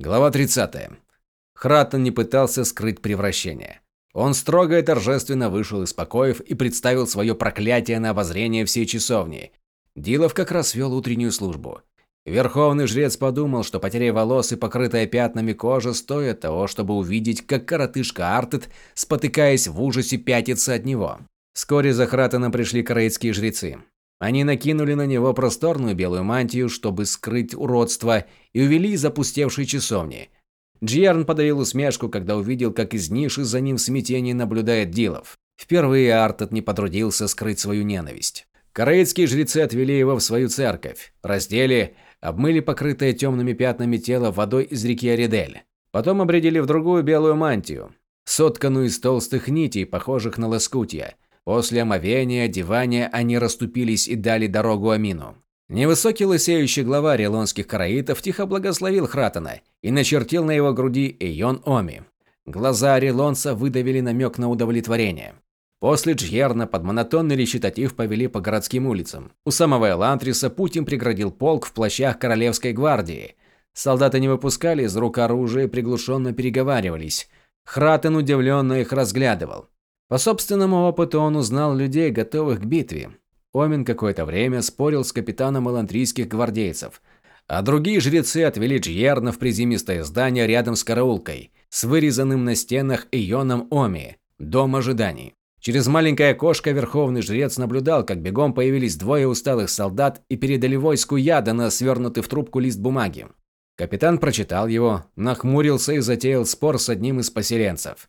Глава 30. Хратен не пытался скрыть превращение. Он строго и торжественно вышел из покоев и представил свое проклятие на обозрение всей часовни. Дилов как раз вел утреннюю службу. Верховный жрец подумал, что потеря волос и покрытая пятнами кожа стоят того, чтобы увидеть, как коротышка Артет, спотыкаясь в ужасе, пятится от него. Вскоре за Хратеном пришли караитские жрецы. Они накинули на него просторную белую мантию, чтобы скрыть уродство, и увели из опустевшей часовни. Джиарн подавил усмешку, когда увидел, как из ниши за ним в смятении наблюдает Дилов. Впервые Артет не потрудился скрыть свою ненависть. Караитские жрецы отвели его в свою церковь, раздели, обмыли покрытое темными пятнами тело водой из реки Аридель. Потом обредили в другую белую мантию, сотканную из толстых нитей, похожих на лоскутья. После омовения, одевания они расступились и дали дорогу Амину. Невысокий лысеющий глава релонских караитов тихо благословил Хратана и начертил на его груди Эйон Оми. Глаза Орелонца выдавили намек на удовлетворение. После Джьерна под монотонный речитатив повели по городским улицам. У самого Элантриса Путин преградил полк в плащах Королевской гвардии. Солдаты не выпускали из рук оружие и приглушенно переговаривались. Хратен удивленно их разглядывал. По собственному опыту он узнал людей, готовых к битве. Омин какое-то время спорил с капитаном элантрийских гвардейцев, а другие жрецы отвели Джьерна в приземистое здание рядом с караулкой, с вырезанным на стенах ионом Оми, дом ожиданий. Через маленькое окошко верховный жрец наблюдал, как бегом появились двое усталых солдат и передали войску яда на свернутый в трубку лист бумаги. Капитан прочитал его, нахмурился и затеял спор с одним из поселенцев.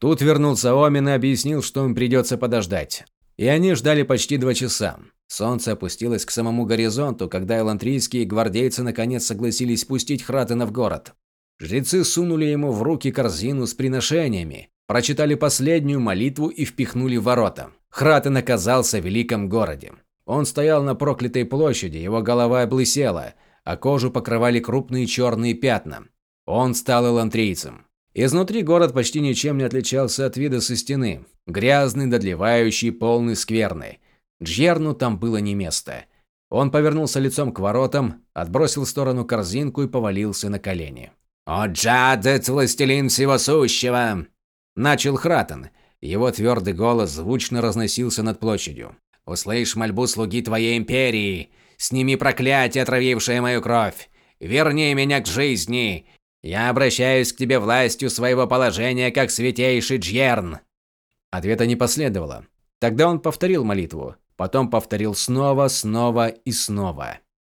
Тут вернулся Омин и объяснил, что им придется подождать. И они ждали почти два часа. Солнце опустилось к самому горизонту, когда элантрийские гвардейцы наконец согласились пустить Хратена в город. Жрецы сунули ему в руки корзину с приношениями, прочитали последнюю молитву и впихнули в ворота. Хратен оказался в великом городе. Он стоял на проклятой площади, его голова облысела, а кожу покрывали крупные черные пятна. Он стал элантрийцем. Изнутри город почти ничем не отличался от вида со стены. Грязный, додлевающий, полный скверны. Джерну там было не место. Он повернулся лицом к воротам, отбросил в сторону корзинку и повалился на колени. «О, Джадет, властелин всего сущего!» Начал Хратен. Его твердый голос звучно разносился над площадью. «Услышь мольбу слуги твоей империи! Сними проклятие, отравившее мою кровь! Верни меня к жизни! Я обращаюсь к тебе властью своего положения, как святейший Джерн!» Ответа не последовало. Тогда он повторил молитву. Потом повторил снова, снова и снова.